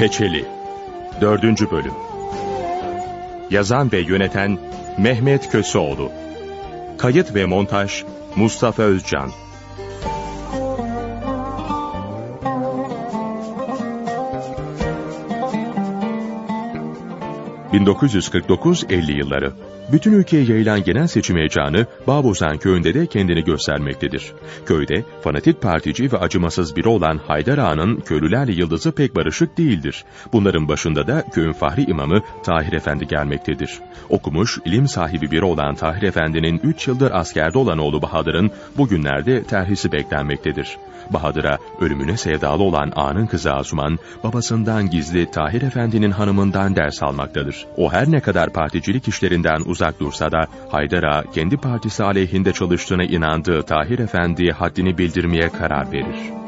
Peçeli 4. Bölüm Yazan ve yöneten Mehmet Köseoğlu Kayıt ve montaj Mustafa Özcan 1949-50 yılları. Bütün ülkeye yayılan genel seçim heyecanı Bağbozan köyünde de kendini göstermektedir. Köyde fanatik partici ve acımasız biri olan Haydar Ağa'nın köylülerle yıldızı pek barışık değildir. Bunların başında da köyün fahri imamı Tahir Efendi gelmektedir. Okumuş, ilim sahibi biri olan Tahir Efendi'nin 3 yıldır askerde olan oğlu Bahadır'ın bugünlerde terhisi beklenmektedir. Bahadır'a ölümüne sevdalı olan Ağa'nın kızı Asuman, babasından gizli Tahir Efendi'nin hanımından ders almaktadır. O her ne kadar particilik işlerinden uzak dursa da Haydar Ağa kendi partisi aleyhinde çalıştığına inandığı Tahir Efendi'ye haddini bildirmeye karar verir.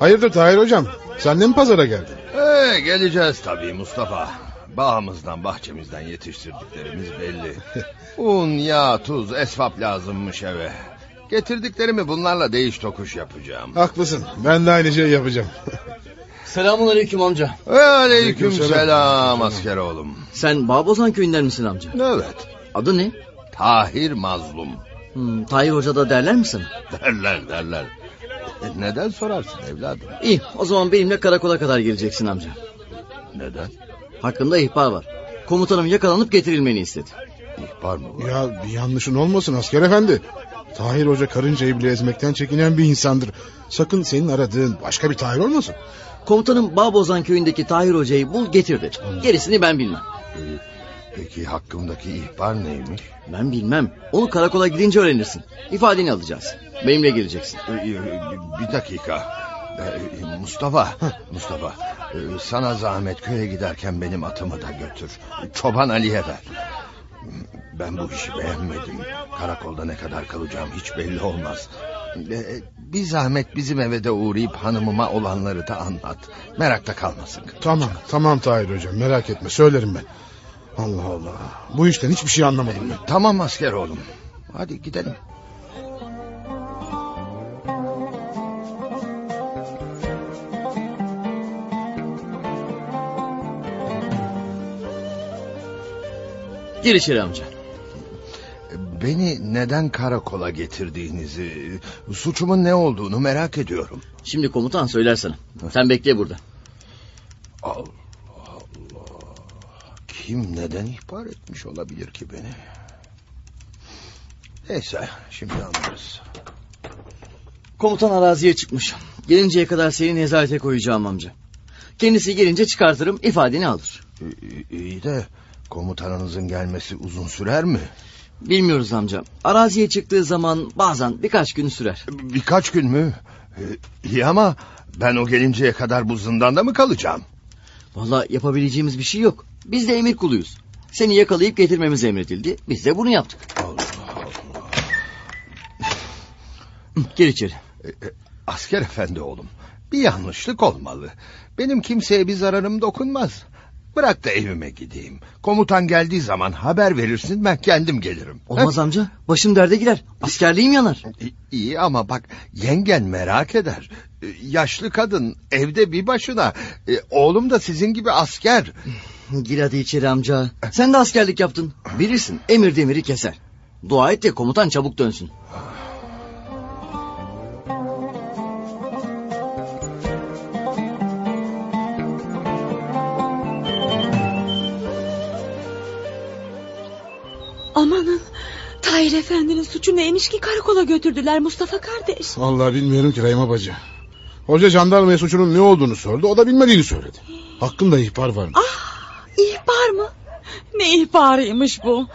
Hayırdır Tahir hocam? Sen de mi pazara geldin? Ee, geleceğiz tabii Mustafa. Bağımızdan bahçemizden yetiştirdiklerimiz belli. Un, yağ, tuz, esvap lazımmış eve. Getirdiklerimi bunlarla değiş tokuş yapacağım. Haklısın. Ben de aynı şeyi yapacağım. Selamun aleyküm amca. Aleyküm Aleykümselam. selam asker oğlum. Sen Bağbozan köyünden misin amca? Evet. Adı ne? Tahir mazlum. Hmm, Tahir Hoca da derler mi sana? Derler derler. E, neden sorarsın evladım? İyi o zaman benimle karakola kadar geleceksin amca. Neden? Hakkında ihbar var. Komutanım yakalanıp getirilmeni istedi. İhbar mı var? ya bir yanlışın olmasın asker efendi. Tahir Hoca karıncayı bile ezmekten çekinen bir insandır. Sakın senin aradığın başka bir Tahir olmasın. Komutanım Bağbozan köyündeki Tahir Hoca'yı bul getir dedi. Gerisini ben bilmem. Ee, peki hakkımdaki ihbar neymiş? Ben bilmem. Onu karakola gidince öğrenirsin. İfadeni alacağız. Benimle geleceksin. Ee, e, Bir dakika. Ee, Mustafa, Mustafa, e, sana zahmet köye giderken benim atımı da götür. Çoban Ali'ye ver. Ben bu işi beğenmedim. Karakolda ne kadar kalacağım hiç belli olmaz. Ee, Bir zahmet bizim eve de uğrayıp hanımıma olanları da anlat. Merakta kalmasın. Tamam tamam Tahir Hocam merak etme söylerim ben. Allah Allah. Bu işten hiçbir şey anlamadım ben. Tamam asker oğlum. Hadi gidelim. Gir içeri amca. Beni neden karakola getirdiğinizi, suçumun ne olduğunu merak ediyorum. Şimdi komutan söyler sana. Sen bekle burada. Allah Allah. Kim neden ihbar etmiş olabilir ki beni? Neyse şimdi anlarız. Komutan araziye çıkmış. Gelinceye kadar seni nezarete koyacağım amca. Kendisi gelince çıkartırım ifadeni alır. İyi- İyi de komutanınızın gelmesi uzun sürer mi? Bilmiyoruz amca. Araziye çıktığı zaman bazen birkaç gün sürer. Birkaç gün mü? Ee, İyi ama ben o gelinceye kadar bu zindanda mı kalacağım? Vallahi yapabileceğimiz bir şey yok. Biz de emir kuluyuz. Seni yakalayıp getirmemiz emredildi. Biz de bunu yaptık. Allah Gir içeri. Ee, e, Asker efendi oğlum. Bir yanlışlık olmalı. Benim kimseye bir zararım dokunmaz. Bırak da evime gideyim. Komutan geldiği zaman haber verirsin ben kendim gelirim. Olmaz amca. Başım derde girer. Askerliğim yanar. İyi ama bak yengen merak eder. Ee, Yaşlı kadın evde bir başına. Ee, Oğlum da sizin gibi asker. Gir hadi içeri amca. Sen de askerlik yaptın. Bilirsin emir demiri keser. Dua et de komutan çabuk dönsün. Tahir Efendi'nin suçu neymiş ki karakola götürdüler Mustafa kardeş. Vallahi bilmiyorum ki Rahime bacı. Hoca jandarmaya suçunun ne olduğunu sordu. O da bilmediğini söyledi. Hakkında ihbar varmış. İhbar mı? Ne ihbarıymış bu?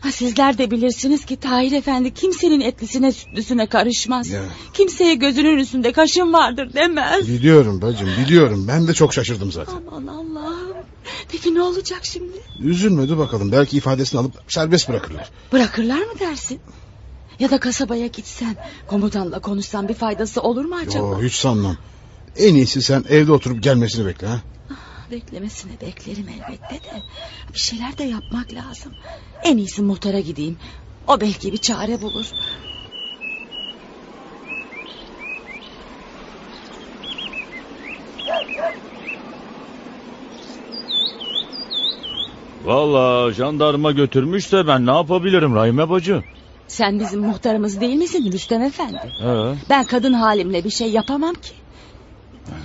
Ha, sizler de bilirsiniz ki Tahir Efendi kimsenin etlisine sütlüsüne karışmaz. Ya. Kimseye gözünün üstünde kaşın vardır demez. Biliyorum bacım biliyorum. Ben de çok şaşırdım zaten. Aman Allah'ım. Peki ne olacak şimdi? Üzülme dur bakalım. Belki ifadesini alıp serbest bırakırlar. Bırakırlar mı dersin? Ya da kasabaya gitsen komutanla konuşsan bir faydası olur mu acaba? Yo, hiç sanmam. En iyisi sen evde oturup gelmesini bekle. Ha? Beklemesini beklerim elbette de. Bir şeyler de yapmak lazım. En iyisi muhtara gideyim. O belki bir çare bulur. Valla jandarma götürmüşse ben ne yapabilirim Rahime bacı? Sen bizim muhtarımız değil misin Rüstem Efendi? He. Ben kadın halimle bir şey yapamam ki.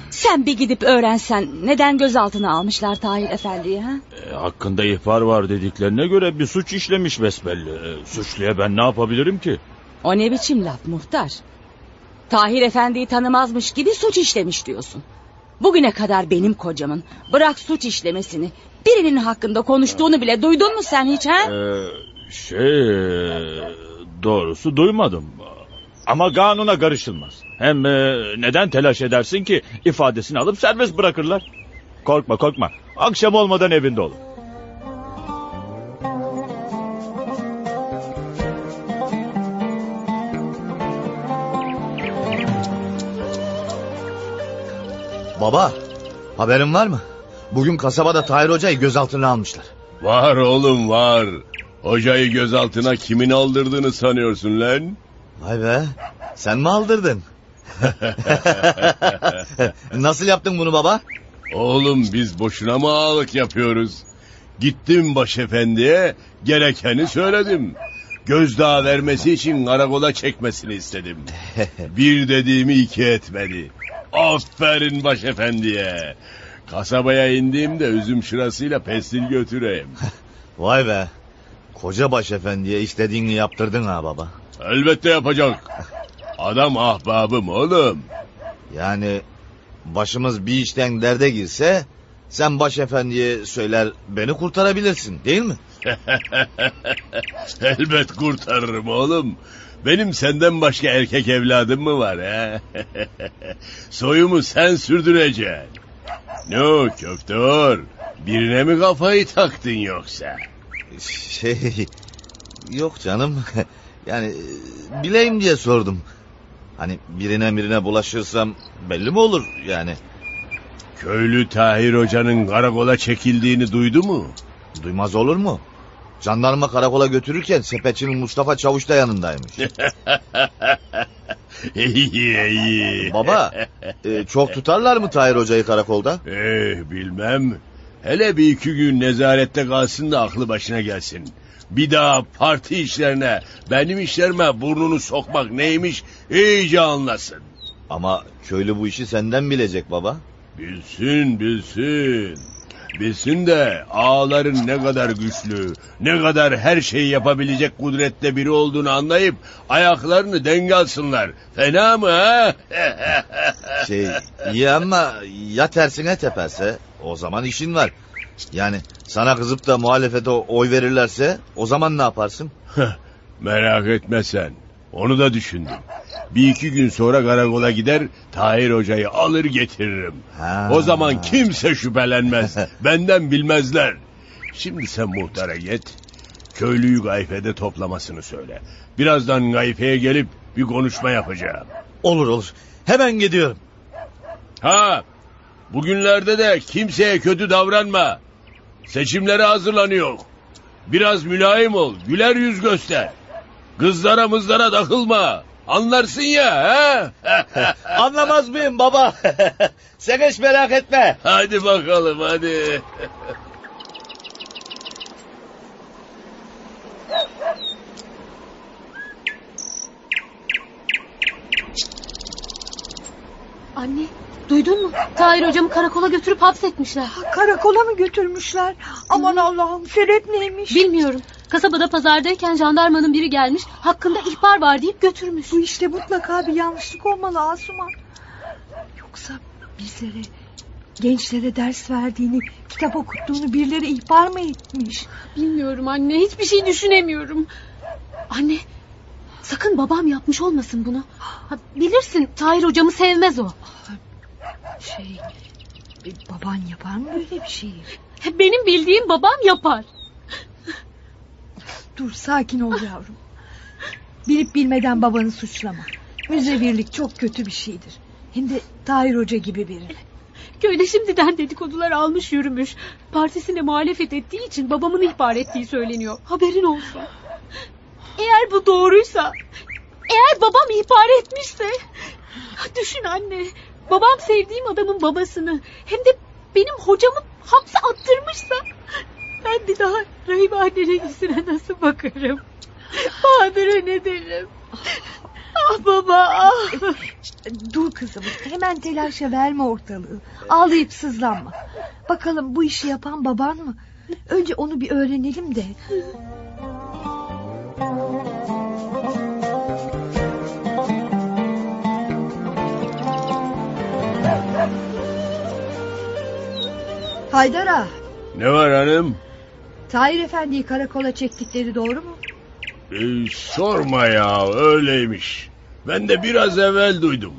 Sen bir gidip öğrensen neden gözaltına almışlar Tahir Efendi'yi ha? E, hakkında ihbar var dediklerine göre bir suç işlemiş besbelli. E, suçluya ben ne yapabilirim ki? O ne biçim laf muhtar? Tahir Efendi'yi tanımazmış gibi suç işlemiş diyorsun. Bugüne kadar benim kocamın bırak suç işlemesini birinin hakkında konuştuğunu bile duydun mu sen hiç ha? E, şey doğrusu duymadım. Ama kanuna karışılmaz. Hem e, neden telaş edersin ki ifadesini alıp serbest bırakırlar. Korkma korkma. Akşam olmadan evinde olur. Baba, haberin var mı? Bugün kasabada Tahir Hoca'yı gözaltına almışlar. Var oğlum var. Hocayı gözaltına kimin aldırdığını sanıyorsun lan? Vay be, sen mi aldırdın? Nasıl yaptın bunu baba? Oğlum biz boşuna mı ağalık yapıyoruz? Gittim başefendiye gerekeni söyledim. Gözdağı vermesi için karakola çekmesini istedim. Bir dediğimi iki etmedi. Aferin başefendiye. Kasabaya indiğimde üzüm şırasıyla pestil götüreyim. Vay be, koca başefendiye istediğini yaptırdın ha baba. Elbette yapacak. Adam ahbabım oğlum. Yani başımız bir işten derde girse... ...sen başefendiye söyler beni kurtarabilirsin değil mi? Elbet kurtarırım oğlum. Benim senden başka erkek evladım mı var he? Soyumu sen sürdüreceksin. Ne o köfteor? Birine mi kafayı taktın yoksa? Şey... Yok canım. Yani bileyim diye sordum. Hani birine birine bulaşırsam belli mi olur yani? Köylü Tahir Hoca'nın karakola çekildiğini duydu mu? Duymaz olur mu? Jandarma karakola götürürken sepetçinin Mustafa Çavuş da yanındaymış. iyi iyi. Baba e, çok tutarlar mı Tahir Hoca'yı karakolda? Eh bilmem. Hele bir iki gün nezarette kalsın da aklı başına gelsin. Bir daha parti işlerine, benim işlerime burnunu sokmak neymiş iyice anlasın. Ama köylü bu işi senden bilecek baba. Bilsin bilsin. Bilsin de ağaların ne kadar güçlü, ne kadar her şeyi yapabilecek kudrette biri olduğunu anlayıp ayaklarını denk alsınlar. Fena mı ha? Şey iyi ama ya tersine teperse o zaman işin var. Yani sana kızıp da muhalefete oy verirlerse o zaman ne yaparsın? Merak etme sen. Onu da düşündüm. Bir iki gün sonra karakola gider Tahir Hoca'yı alır getiririm. Ha. O zaman kimse şüphelenmez. Benden bilmezler. Şimdi sen muhtara git. Köylüyü gayfede toplamasını söyle. Birazdan gayfeye gelip bir konuşma yapacağım. Olur olur. Hemen gidiyorum. Ha, bugünlerde de kimseye kötü davranma. Seçimlere hazırlanıyor. Biraz mülayim ol, güler yüz göster. Kızlara mızlara takılma. Anlarsın ya ha? Anlamaz mıyım baba? Sen hiç merak etme. hadi bakalım hadi. Anne duydun mu? Tahir hocamı karakola götürüp hapsetmişler. Karakola mı götürmüşler? Aman Allah'ım sebep neymiş? Bilmiyorum. Kasabada pazardayken jandarmanın biri gelmiş hakkında ihbar var deyip götürmüş. Bu işte mutlaka bir yanlışlık olmalı Asuman. Yoksa bizlere, gençlere ders verdiğini, kitap okuttuğunu birileri ihbar mı etmiş? Bilmiyorum anne hiçbir şey düşünemiyorum. Anne sakın babam yapmış olmasın bunu. Ha, bilirsin Tahir hocamı sevmez o. Şey, baban yapar mı böyle bir şeyi? Benim bildiğim babam yapar. Dur sakin ol yavrum. Bilip bilmeden babanı suçlama. Müzevirlik çok kötü bir şeydir. Hem de Tahir Hoca gibi biri. Köyde şimdiden dedikodular almış yürümüş. Partisine muhalefet ettiği için babamın ihbar ettiği söyleniyor. Haberin olsun. Eğer bu doğruysa, eğer babam ihbar etmişse... Düşün anne, babam sevdiğim adamın babasını hem de benim hocamı hapse attırmışsa... Ben bir daha Rahim annenin yüzüne nasıl bakarım? Bahadır'a ne derim? Ah baba ah. Dur kızım hemen telaşa verme ortalığı. Ağlayıp sızlanma. Bakalım bu işi yapan baban mı? Önce onu bir öğrenelim de. Haydar ağa, Ne var hanım? Tahir Efendi'yi karakola çektikleri doğru mu? Ee, sorma ya öyleymiş. Ben de biraz evvel duydum.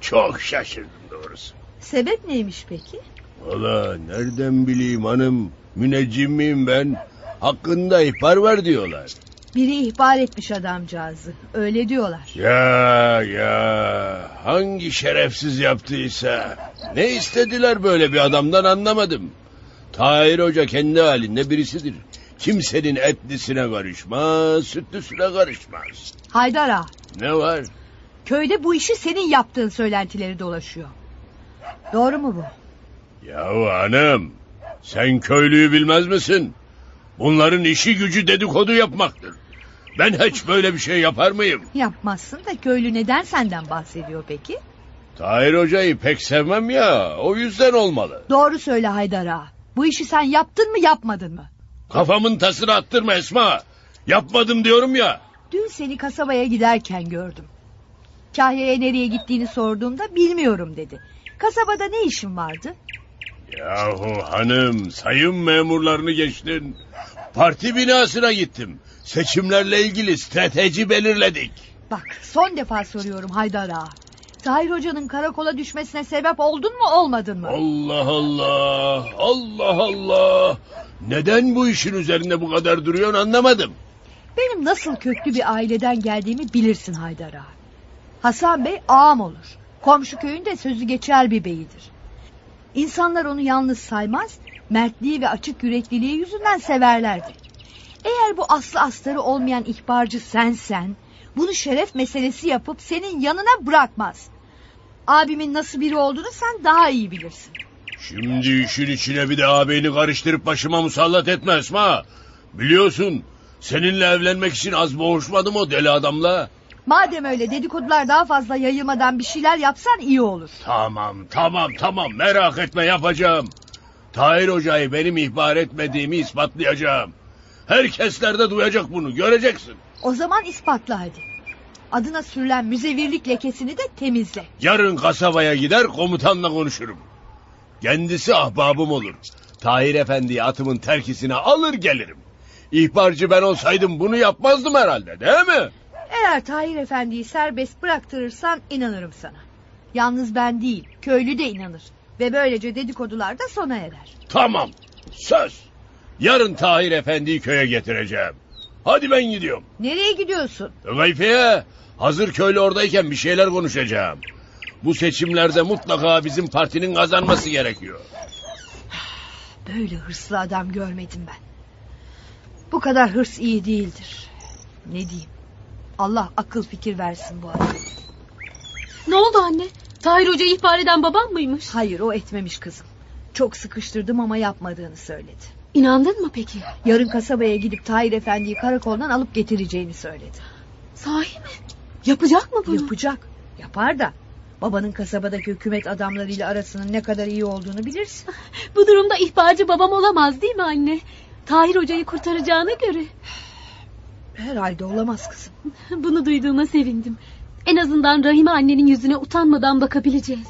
Çok şaşırdım doğrusu. Sebep neymiş peki? Valla nereden bileyim hanım. Müneccim miyim ben? Hakkında ihbar var diyorlar. Biri ihbar etmiş adamcağızı. Öyle diyorlar. Ya ya hangi şerefsiz yaptıysa. Ne istediler böyle bir adamdan anlamadım. Tahir Hoca kendi halinde birisidir. Kimsenin etlisine karışmaz, sütlüsüne karışmaz. Haydar ağa, Ne var? köyde bu işi senin yaptığın söylentileri dolaşıyor. Doğru mu bu? Yahu hanım, sen köylüyü bilmez misin? Bunların işi gücü dedikodu yapmaktır. Ben hiç böyle bir şey yapar mıyım? Yapmazsın da köylü neden senden bahsediyor peki? Tahir Hoca'yı pek sevmem ya, o yüzden olmalı. Doğru söyle Haydar ağa. Bu işi sen yaptın mı yapmadın mı? Kafamın tasını attırma Esma. Yapmadım diyorum ya. Dün seni kasabaya giderken gördüm. Kahya'ya nereye gittiğini sorduğumda bilmiyorum dedi. Kasabada ne işin vardı? Yahu hanım, sayın memurlarını geçtin. Parti binasına gittim. Seçimlerle ilgili strateji belirledik. Bak son defa soruyorum Haydar ağa. Tahir Hoca'nın karakola düşmesine sebep oldun mu olmadın mı? Allah Allah, Allah Allah. Neden bu işin üzerinde bu kadar duruyorsun anlamadım. Benim nasıl köklü bir aileden geldiğimi bilirsin Haydar ağa. Hasan Bey ağam olur. Komşu köyünde sözü geçer bir beyidir. İnsanlar onu yalnız saymaz, mertliği ve açık yürekliliği yüzünden severlerdi. Eğer bu aslı astarı olmayan ihbarcı sensen, bunu şeref meselesi yapıp senin yanına bırakmaz. Abimin nasıl biri olduğunu sen daha iyi bilirsin. Şimdi işin içine bir de ağabeyini karıştırıp başıma musallat etme Esma. Biliyorsun seninle evlenmek için az boğuşmadım o deli adamla. Madem öyle dedikodular daha fazla yayılmadan bir şeyler yapsan iyi olur. Tamam tamam tamam merak etme yapacağım. Tahir Hoca'yı benim ihbar etmediğimi ispatlayacağım. Herkesler de duyacak bunu göreceksin. O zaman ispatla hadi. Adına sürülen müzevirlik lekesini de temizle. Yarın kasabaya gider komutanla konuşurum. Kendisi ahbabım olur. Tahir Efendi'yi atımın terkisine alır gelirim. İhbarcı ben olsaydım bunu yapmazdım herhalde değil mi? Eğer Tahir Efendi'yi serbest bıraktırırsan inanırım sana. Yalnız ben değil, köylü de inanır. Ve böylece dedikodular da sona erer. Tamam söz. Yarın Tahir Efendi'yi köye getireceğim. Hadi ben gidiyorum. Nereye gidiyorsun? Gayfiye hazır köylü oradayken bir şeyler konuşacağım. Bu seçimlerde mutlaka bizim partinin kazanması gerekiyor. Böyle hırslı adam görmedim ben. Bu kadar hırs iyi değildir. Ne diyeyim? Allah akıl fikir versin bu adama. Ne oldu anne? Tahir Hoca ihbar eden babam mıymış? Hayır o etmemiş kızım. Çok sıkıştırdım ama yapmadığını söyledi. İnandın mı peki? Yarın kasabaya gidip Tahir Efendi'yi karakoldan alıp getireceğini söyledi. Sahi mi? Yapacak mı bunu? Yapacak. Yapar da. Babanın kasabadaki hükümet adamlarıyla arasının ne kadar iyi olduğunu bilirsin. Bu durumda ihbarcı babam olamaz değil mi anne? Tahir Hoca'yı kurtaracağına göre. Herhalde olamaz kızım. Bunu duyduğuma sevindim. En azından Rahime annenin yüzüne utanmadan bakabileceğiz.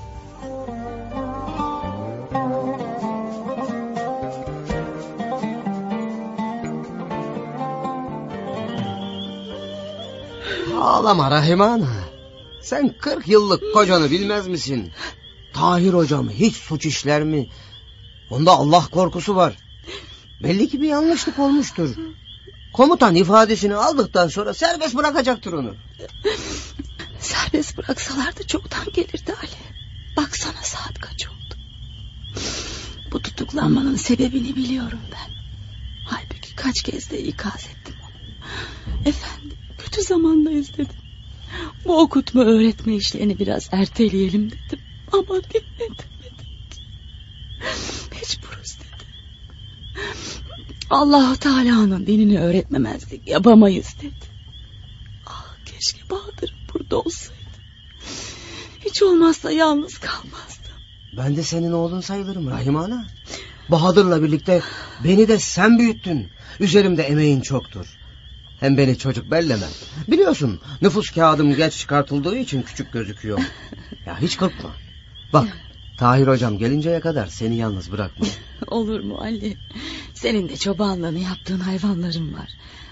Ağlama Rahime Ana. Sen 40 yıllık kocanı bilmez misin? Tahir hocam hiç suç işler mi? Onda Allah korkusu var. Belli ki bir yanlışlık olmuştur. Komutan ifadesini aldıktan sonra serbest bırakacaktır onu. Serbest bıraksalardı çoktan gelirdi Ali. Baksana saat kaç oldu. Bu tutuklanmanın sebebini biliyorum ben. Halbuki kaç kez de ikaz ettim onu. Efendim kötü zamandayız dedim. Bu okutma öğretme işlerini biraz erteleyelim dedim. Ama dinletemedik. Mecburuz dedi. Allahu Teala'nın dinini öğretmemezlik yapamayız dedi. Ah keşke Bahadır burada olsaydı. Hiç olmazsa yalnız kalmazdım. Ben de senin oğlun sayılırım Rahime Ana. Bahadır'la birlikte beni de sen büyüttün. Üzerimde emeğin çoktur. Hem beni çocuk belleme. Biliyorsun nüfus kağıdım geç çıkartıldığı için küçük gözüküyor. Ya hiç korkma. Bak Tahir hocam gelinceye kadar seni yalnız bırakma. Olur mu Ali? Senin de çobanlığını yaptığın hayvanların var.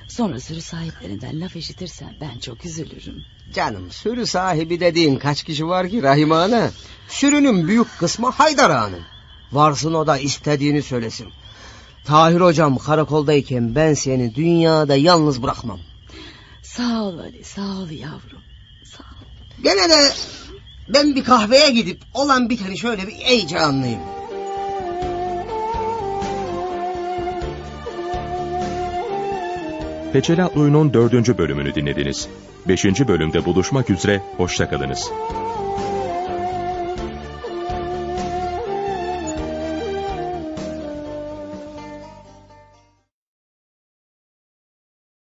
Sonra sürü sahiplerinden laf işitirsen ben çok üzülürüm. Canım sürü sahibi dediğin kaç kişi var ki Rahime Ana? Sürünün büyük kısmı Haydar Ağa'nın. Varsın o da istediğini söylesin. Tahir hocam karakoldayken ben seni dünyada yalnız bırakmam. Sağ ol Ali sağ ol yavrum. Sağ ol. Gene de ben bir kahveye gidip olan biteni şöyle bir iyice anlayayım. Peçeli Atlı Oyun'un dördüncü bölümünü dinlediniz. Beşinci bölümde buluşmak üzere, hoşçakalınız.